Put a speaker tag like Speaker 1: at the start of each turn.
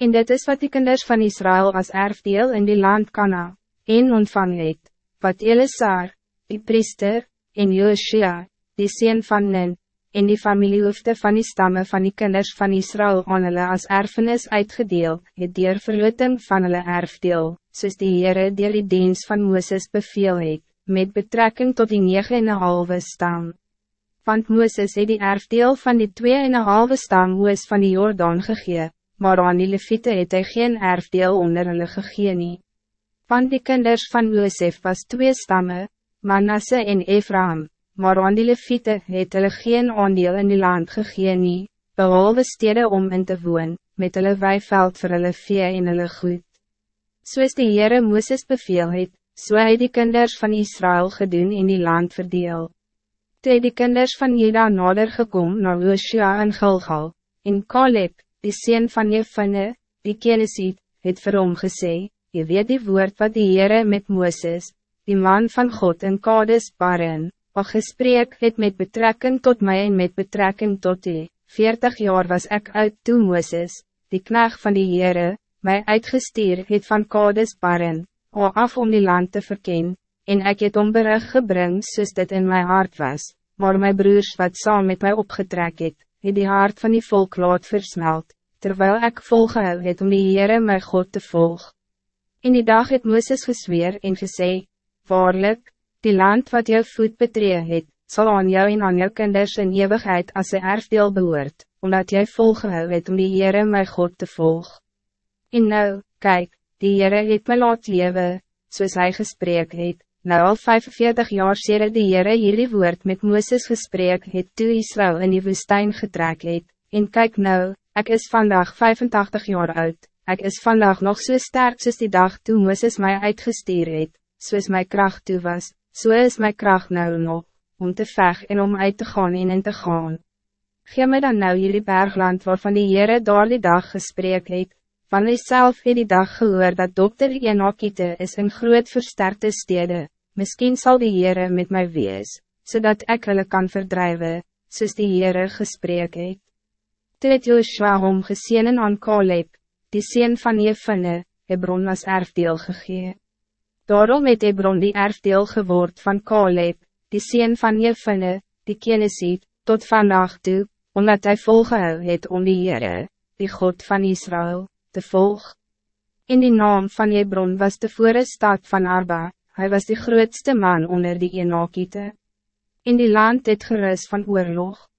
Speaker 1: En dit is wat die kinders van Israël als erfdeel in die land Kana, en ontvang het, wat Elisar, die priester, en Joshua, die sien van Nen, en die familiehoofde van die stammen van die kinders van Israël aan hulle as erfenis uitgedeel, het dier verloting van hulle erfdeel, soos die Heere dier die diens van Mooses beveel het, met betrekking tot die negen en een halve stam. Want Mooses het die erfdeel van die twee en een halve stam Moes van die Jordaan gegee, maar aan die Levite het hy geen erfdeel onder hulle gegee nie. Want die kinders van Moosef was twee stammen, Manasse en Ephraim, maar aan die leviete het hulle geen aandeel in die land gegeen nie, behalve stede om in te woon, met hulle weiveld vir hulle vee en hulle goed. Soos die Heere Mooses beveel het, so hy die kinders van Israël gedoen in die land verdeel. Toe die kinders van Jeda nader gekom na Joshua en Gilgal, en Caleb, die sien van Jefine, die kenisiet, het vir hom gesê, Je weet die woord wat die Heere met Mooses, die man van God in Kades Baren, al gesprek het met betrekking tot mij en met betrekking tot die, veertig jaar was ik uit toe Mooses, die knecht van die Heere, mij uitgestuur het van Kades Barren, al af om die land te verken, en ik het omberig gebring soos dit in mijn hart was, maar mijn broers wat saam met mij opgetrek het, het die hart van die volk laat versmelt, terwijl ik volgehou het om die Heere my God te volg. In die dag het Mooses gesweer en gesê, Waarlik, Die land wat jou voet betree het, zal aan jou en aan jou kinders in eeuwigheid als een erfdeel behoort, omdat jij volgehou het om die Heere my God te volg. En nou, kijk, die Heere het my laat lewe, soos hy gesprek het, nou al 45 jaar sere die Heere hierdie woord met Mooses gesprek het toe Israël in die woestijn getrek het, en kijk nou, ik is vandaag 85 jaar oud, ik is vandaag nog zo so sterk soos die dag toen Mooses mij uitgestuur het, soos my kracht toe was, so is my kracht nou nog, om te veg en om uit te gaan en in te gaan. Geef my dan nou jullie bergland waarvan die Heere daar die dag gesprek het, van hy self het die dag gehoor dat dokter Enokite is in groot versterkte stede, misschien zal die Heere met mij wees, zodat ik hulle kan verdrijven, soos die Heere gesprek het. Toe het Joshua hom gesenen aan Caleb, die sien van Jefine, Hebron as erfdeel gegee. Daarom het Hebron die erfdeel geword van Caleb, die sien van Jefine, die kenisiet, tot vandaag toe, omdat hij volgehou het om die Heere, die God van Israël, te volg. In die naam van Hebron was de vorige stad van Arba, hij was de grootste man onder die Enokiete. In die land het gerust van oorlog.